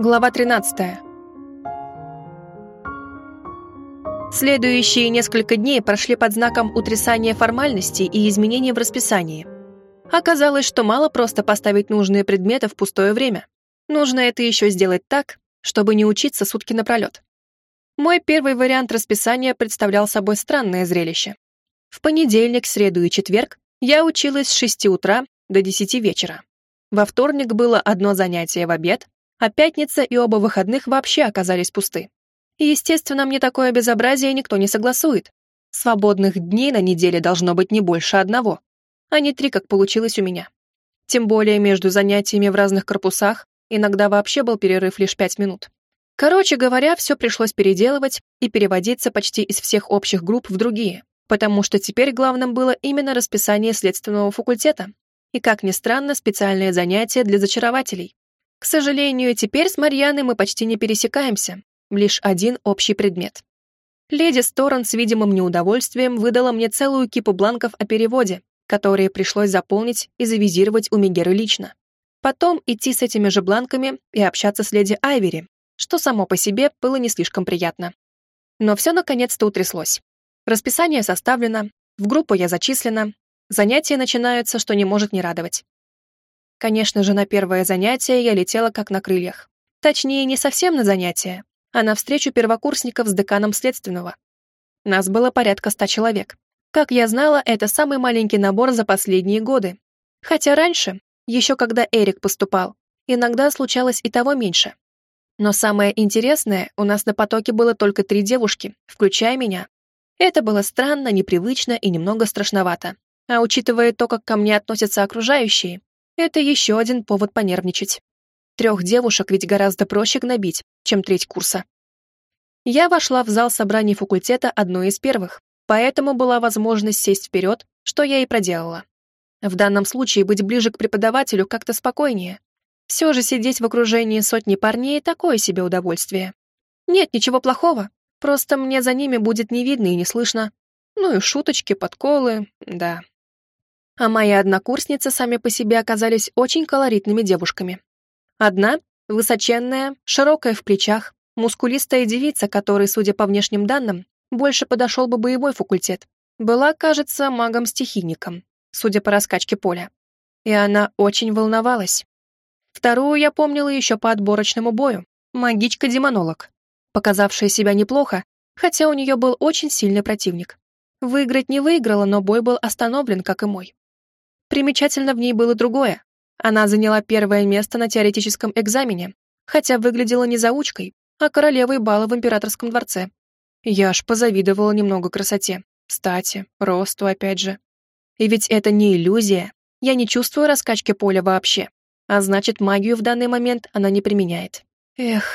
Глава 13. Следующие несколько дней прошли под знаком утрясания формальностей и изменений в расписании. Оказалось, что мало просто поставить нужные предметы в пустое время. Нужно это еще сделать так, чтобы не учиться сутки напролет. Мой первый вариант расписания представлял собой странное зрелище. В понедельник, среду и четверг я училась с 6 утра до 10 вечера. Во вторник было одно занятие в обед, а пятница и оба выходных вообще оказались пусты. И, естественно, мне такое безобразие никто не согласует. Свободных дней на неделе должно быть не больше одного, а не три, как получилось у меня. Тем более между занятиями в разных корпусах иногда вообще был перерыв лишь пять минут. Короче говоря, все пришлось переделывать и переводиться почти из всех общих групп в другие, потому что теперь главным было именно расписание следственного факультета и, как ни странно, специальные занятия для зачарователей. К сожалению, теперь с Марьяной мы почти не пересекаемся, лишь один общий предмет. Леди Сторон с видимым неудовольствием выдала мне целую кипу бланков о переводе, которые пришлось заполнить и завизировать у Мегеры лично. Потом идти с этими же бланками и общаться с леди Айвери, что само по себе было не слишком приятно. Но все наконец-то утряслось. Расписание составлено, в группу я зачислена, занятия начинаются, что не может не радовать. Конечно же, на первое занятие я летела как на крыльях. Точнее, не совсем на занятие, а на встречу первокурсников с деканом следственного. Нас было порядка ста человек. Как я знала, это самый маленький набор за последние годы. Хотя раньше, еще когда Эрик поступал, иногда случалось и того меньше. Но самое интересное, у нас на потоке было только три девушки, включая меня. Это было странно, непривычно и немного страшновато. А учитывая то, как ко мне относятся окружающие, это еще один повод понервничать. Трех девушек ведь гораздо проще гнобить, чем треть курса. Я вошла в зал собраний факультета одной из первых, поэтому была возможность сесть вперед, что я и проделала. В данном случае быть ближе к преподавателю как-то спокойнее. Все же сидеть в окружении сотни парней — такое себе удовольствие. Нет, ничего плохого, просто мне за ними будет не видно и не слышно. Ну и шуточки, подколы, да а мои однокурсницы сами по себе оказались очень колоритными девушками. Одна — высоченная, широкая в плечах, мускулистая девица, которой, судя по внешним данным, больше подошел бы боевой факультет, была, кажется, магом-стихийником, судя по раскачке поля. И она очень волновалась. Вторую я помнила еще по отборочному бою, магичка-демонолог, показавшая себя неплохо, хотя у нее был очень сильный противник. Выиграть не выиграла, но бой был остановлен, как и мой. Примечательно в ней было другое. Она заняла первое место на теоретическом экзамене, хотя выглядела не заучкой, а королевой бала в императорском дворце. Я аж позавидовала немного красоте, стати, росту опять же. И ведь это не иллюзия. Я не чувствую раскачки поля вообще. А значит, магию в данный момент она не применяет. Эх.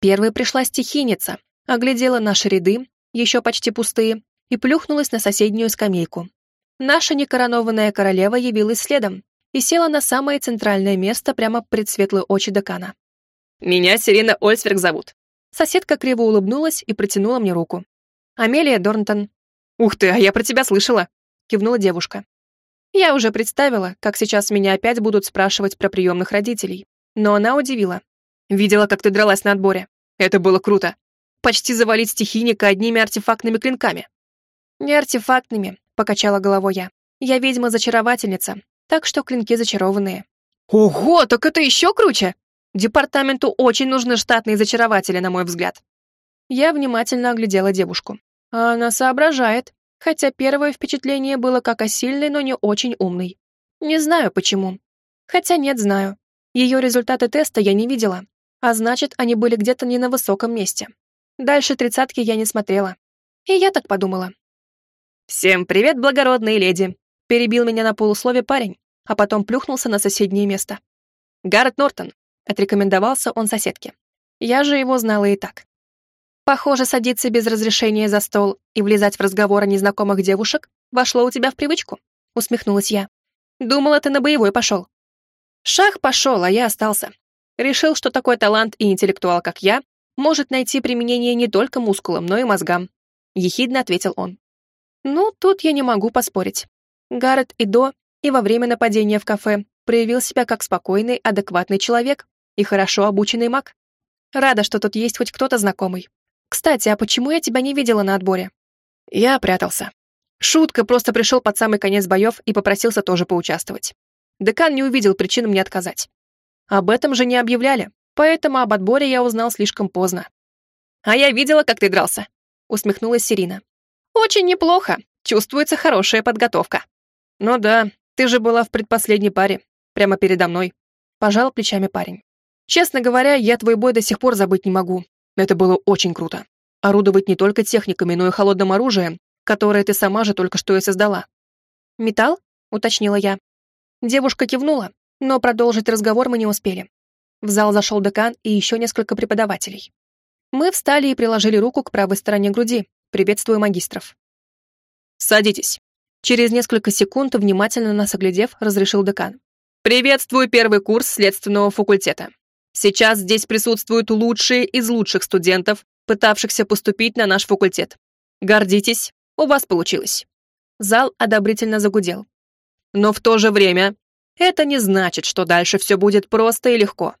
Первой пришла стихийница, оглядела наши ряды, еще почти пустые, и плюхнулась на соседнюю скамейку, наша некоронованная королева явилась следом и села на самое центральное место прямо пред светлые очи декана. «Меня Сирена Ольсверг зовут». Соседка криво улыбнулась и протянула мне руку. «Амелия Дорнтон». «Ух ты, а я про тебя слышала», — кивнула девушка. Я уже представила, как сейчас меня опять будут спрашивать про приемных родителей. Но она удивила. «Видела, как ты дралась на отборе. Это было круто. Почти завалить стихийника одними артефактными клинками». «Не артефактными, — покачала головой я. «Я ведьма-зачаровательница, так что клинки зачарованные». «Ого, так это еще круче! Департаменту очень нужны штатные зачарователи, на мой взгляд». Я внимательно оглядела девушку. А она соображает, хотя первое впечатление было как о сильной, но не очень умной. Не знаю почему. Хотя нет, знаю. Ее результаты теста я не видела, а значит, они были где-то не на высоком месте. Дальше тридцатки я не смотрела. И я так подумала. «Всем привет, благородные леди!» Перебил меня на полуслове парень, а потом плюхнулся на соседнее место. «Гаррет Нортон», — отрекомендовался он соседке. Я же его знала и так. «Похоже, садиться без разрешения за стол и влезать в разговор о незнакомых девушек вошло у тебя в привычку», — усмехнулась я. «Думала, ты на боевой пошел». Шах пошел, а я остался. Решил, что такой талант и интеллектуал, как я, может найти применение не только мускулам, но и мозгам. Ехидно ответил он. Ну, тут я не могу поспорить. Гаррет и до, и во время нападения в кафе проявил себя как спокойный, адекватный человек, и хорошо обученный маг. Рада, что тут есть хоть кто-то знакомый. Кстати, а почему я тебя не видела на отборе? Я прятался. Шутка просто пришел под самый конец боев и попросился тоже поучаствовать. Декан не увидел причин мне отказать. Об этом же не объявляли, поэтому об отборе я узнал слишком поздно. «А я видела, как ты дрался», — усмехнулась Сирина. «Очень неплохо. Чувствуется хорошая подготовка». «Ну да, ты же была в предпоследней паре, прямо передо мной», — пожал плечами парень. «Честно говоря, я твой бой до сих пор забыть не могу. Это было очень круто. Орудовать не только техниками, но и холодным оружием, которое ты сама же только что и создала. «Металл?» — уточнила я. Девушка кивнула, но продолжить разговор мы не успели. В зал зашел декан и еще несколько преподавателей. Мы встали и приложили руку к правой стороне груди, приветствуя магистров. «Садитесь». Через несколько секунд, внимательно нас оглядев, разрешил декан. «Приветствую первый курс следственного факультета. Сейчас здесь присутствуют лучшие из лучших студентов, пытавшихся поступить на наш факультет. Гордитесь, у вас получилось». Зал одобрительно загудел. Но в то же время это не значит, что дальше все будет просто и легко.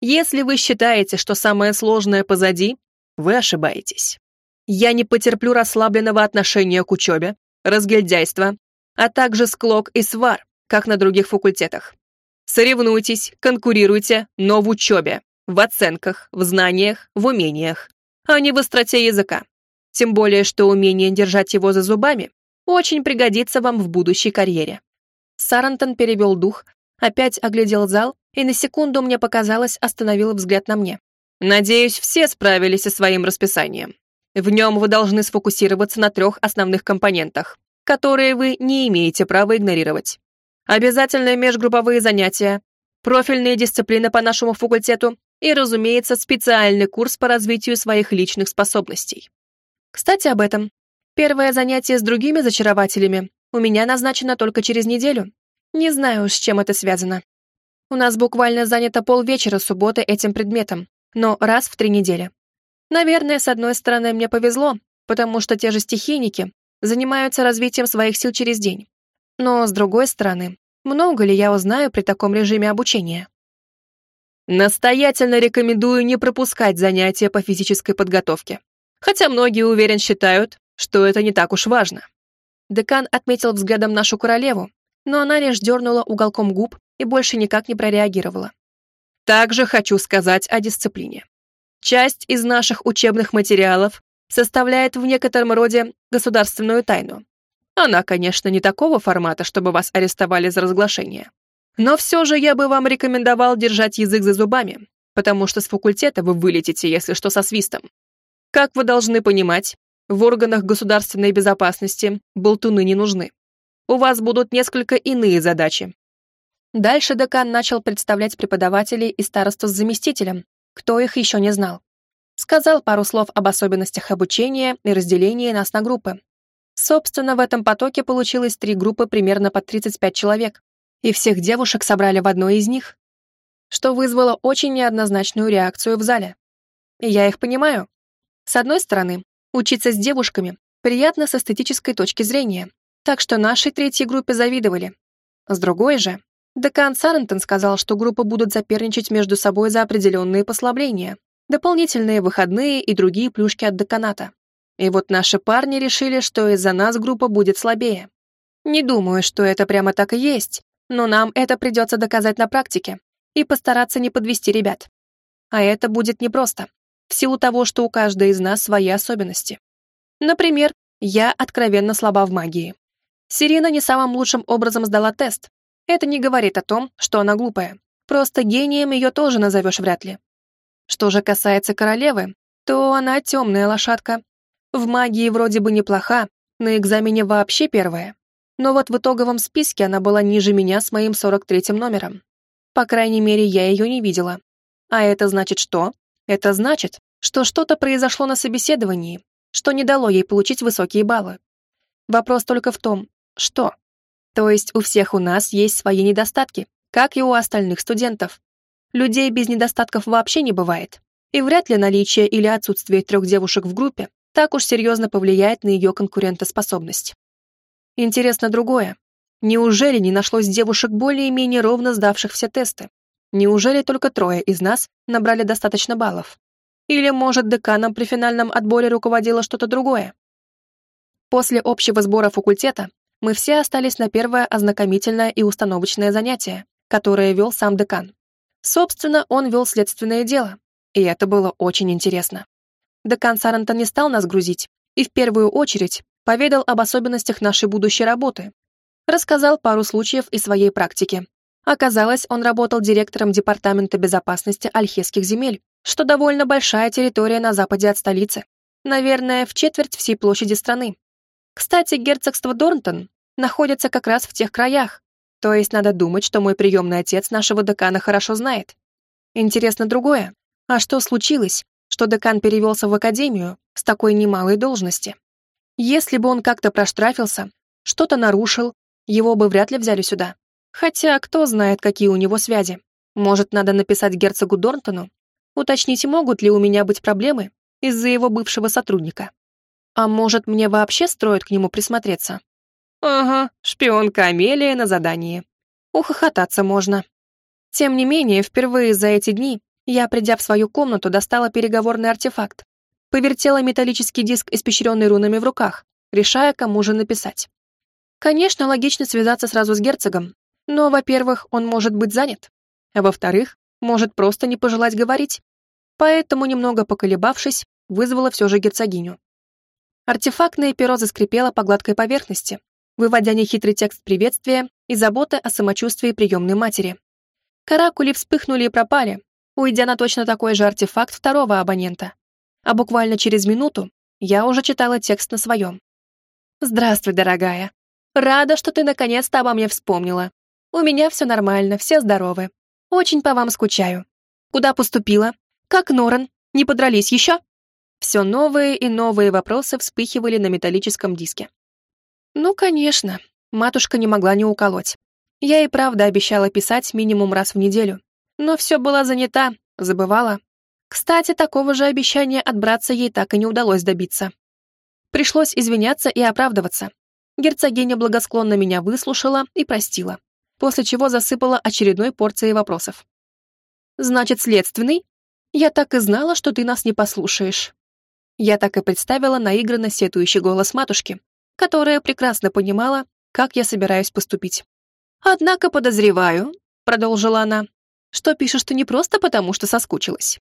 Если вы считаете, что самое сложное позади, вы ошибаетесь. Я не потерплю расслабленного отношения к учебе, разгильдяйства, а также склок и свар, как на других факультетах. Соревнуйтесь, конкурируйте, но в учебе, в оценках, в знаниях, в умениях, а не в остроте языка. Тем более, что умение держать его за зубами очень пригодится вам в будущей карьере. Сарантон перевел дух, опять оглядел зал и на секунду, мне показалось, остановил взгляд на мне. Надеюсь, все справились со своим расписанием. В нем вы должны сфокусироваться на трех основных компонентах, которые вы не имеете права игнорировать. Обязательные межгрупповые занятия, профильные дисциплины по нашему факультету и, разумеется, специальный курс по развитию своих личных способностей. Кстати, об этом. Первое занятие с другими зачарователями у меня назначено только через неделю. Не знаю, с чем это связано. У нас буквально занято полвечера субботы этим предметом, но раз в три недели. Наверное, с одной стороны, мне повезло, потому что те же стихийники занимаются развитием своих сил через день. Но, с другой стороны, много ли я узнаю при таком режиме обучения? Настоятельно рекомендую не пропускать занятия по физической подготовке. Хотя многие, уверен, считают, что это не так уж важно. Декан отметил взглядом нашу королеву, но она лишь дернула уголком губ и больше никак не прореагировала. Также хочу сказать о дисциплине. Часть из наших учебных материалов составляет в некотором роде государственную тайну, она, конечно, не такого формата, чтобы вас арестовали за разглашение. Но все же я бы вам рекомендовал держать язык за зубами, потому что с факультета вы вылетите, если что, со свистом. Как вы должны понимать, в органах государственной безопасности болтуны не нужны. У вас будут несколько иные задачи. Дальше декан начал представлять преподавателей и старосту с заместителем, кто их еще не знал. Сказал пару слов об особенностях обучения и разделении нас на группы, Собственно, в этом потоке получилось три группы примерно по 35 человек, и всех девушек собрали в одной из них, что вызвало очень неоднозначную реакцию в зале. И я их понимаю. С одной стороны, учиться с девушками приятно с эстетической точки зрения, так что нашей третьей группе завидовали. С другой же, декан Сарентон сказал, что группы будут соперничать между собой за определенные послабления, дополнительные выходные и другие плюшки от деканата. И вот наши парни решили, что из-за нас группа будет слабее. Не думаю, что это прямо так и есть, но нам это придется доказать на практике и постараться не подвести ребят. А это будет непросто, в силу того, что у каждой из нас свои особенности. Например, я откровенно слаба в магии. Сирина не самым лучшим образом сдала тест. Это не говорит о том, что она глупая. Просто гением ее тоже назовешь вряд ли. Что же касается королевы, то она темная лошадка, в магии вроде бы неплоха, на экзамене вообще первая. Но вот в итоговом списке она была ниже меня с моим 43-м номером. По крайней мере, я ее не видела. А это значит что? Это значит, что что-то произошло на собеседовании, что не дало ей получить высокие баллы. Вопрос только в том, что? То есть у всех у нас есть свои недостатки, как и у остальных студентов. Людей без недостатков вообще не бывает. И вряд ли наличие или отсутствие трех девушек в группе так уж серьезно повлияет на ее конкурентоспособность. Интересно другое. Неужели не нашлось девушек более-менее ровно сдавших все тесты? Неужели только трое из нас набрали достаточно баллов? Или, может, деканом при финальном отборе руководило что-то другое? После общего сбора факультета мы все остались на первое ознакомительное и установочное занятие, которое вел сам декан. Собственно, он вел следственное дело, и это было очень интересно. Декан Сарантон не стал нас грузить и в первую очередь поведал об особенностях нашей будущей работы, рассказал пару случаев из своей практики. Оказалось, он работал директором Департамента безопасности Альхесских земель, что довольно большая территория на западе от столицы. Наверное, в четверть всей площади страны. Кстати, герцогство Дорнтон находится как раз в тех краях, то есть надо думать, что мой приемный отец нашего декана хорошо знает. Интересно другое. А что случилось, что декан перевелся в академию с такой немалой должности? Если бы он как-то проштрафился, что-то нарушил, его бы вряд ли взяли сюда. Хотя кто знает, какие у него связи. Может, надо написать герцогу Дорнтону? Уточнить, могут ли у меня быть проблемы из-за его бывшего сотрудника. А может, мне вообще строят к нему присмотреться? Ага, шпионка Амелия на задании. Ухохотаться можно. Тем не менее, впервые за эти дни я, придя в свою комнату, достала переговорный артефакт. Повертела металлический диск, испещренный рунами в руках, решая, кому же написать. Конечно, логично связаться сразу с герцогом, но, во-первых, он может быть занят, а во-вторых, может просто не пожелать говорить. Поэтому, немного поколебавшись, вызвала все же герцогиню. Артефактное перо заскрипело по гладкой поверхности, выводя нехитрый текст приветствия и заботы о самочувствии приемной матери. Каракули вспыхнули и пропали, уйдя на точно такой же артефакт второго абонента. А буквально через минуту я уже читала текст на своем. «Здравствуй, дорогая. Рада, что ты наконец-то обо мне вспомнила. У меня все нормально, все здоровы. Очень по вам скучаю. Куда поступила? Как Норан? Не подрались еще?» Все новые и новые вопросы вспыхивали на металлическом диске. Ну, конечно, матушка не могла не уколоть. Я и правда обещала писать минимум раз в неделю. Но все была занята, забывала. Кстати, такого же обещания от братца ей так и не удалось добиться. Пришлось извиняться и оправдываться, Герцогиня благосклонно меня выслушала и простила, после чего засыпала очередной порцией вопросов. «Значит, следственный? Я так и знала, что ты нас не послушаешь». Я так и представила наигранно сетующий голос матушки, которая прекрасно понимала, как я собираюсь поступить. «Однако подозреваю», — продолжила она, «что пишешь ты не просто потому, что соскучилась.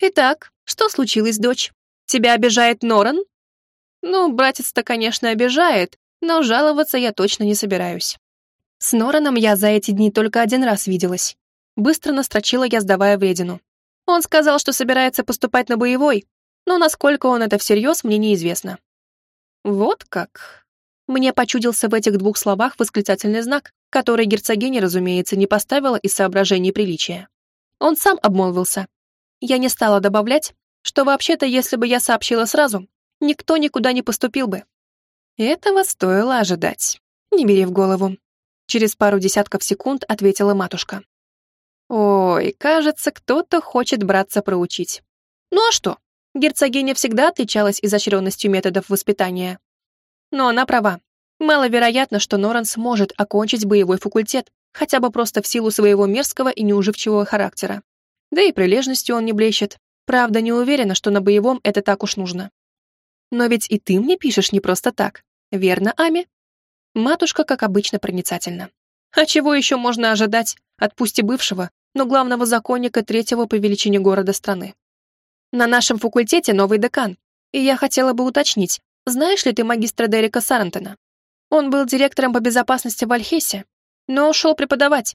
Итак, что случилось, дочь? Тебя обижает Норан?» «Ну, братец-то, конечно, обижает, но жаловаться я точно не собираюсь. С Нораном я за эти дни только один раз виделась. Быстро настрочила я, сдавая вредину. Он сказал, что собирается поступать на боевой, но насколько он это всерьез, мне неизвестно. Вот как. Мне почудился в этих двух словах восклицательный знак, который герцогиня, разумеется, не поставила из соображений приличия. Он сам обмолвился. Я не стала добавлять, что вообще-то, если бы я сообщила сразу, никто никуда не поступил бы. Этого стоило ожидать. Не бери в голову. Через пару десятков секунд ответила матушка. Ой, кажется, кто-то хочет браться проучить. Ну а что? Герцогиня всегда отличалась изощренностью методов воспитания. Но она права. Маловероятно, что Норан сможет окончить боевой факультет, хотя бы просто в силу своего мерзкого и неуживчивого характера. Да и прилежностью он не блещет. Правда, не уверена, что на боевом это так уж нужно. Но ведь и ты мне пишешь не просто так. Верно, Ами? Матушка, как обычно, проницательна. А чего еще можно ожидать от пусть и бывшего, но главного законника третьего по величине города страны? На нашем факультете новый декан, и я хотела бы уточнить, знаешь ли ты магистра Дерека Сарантона? Он был директором по безопасности в Альхесе, но ушел преподавать.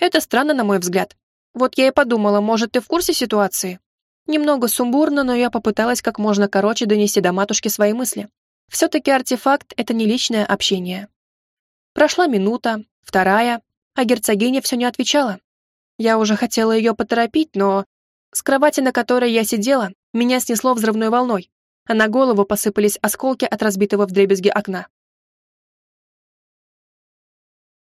Это странно, на мой взгляд. Вот я и подумала, может, ты в курсе ситуации? Немного сумбурно, но я попыталась как можно короче донести до матушки свои мысли. Все-таки артефакт — это не личное общение. Прошла минута, вторая, а герцогиня все не отвечала. Я уже хотела ее поторопить, но... С кровати, на которой я сидела, меня снесло взрывной волной, а на голову посыпались осколки от разбитого вдребезги окна.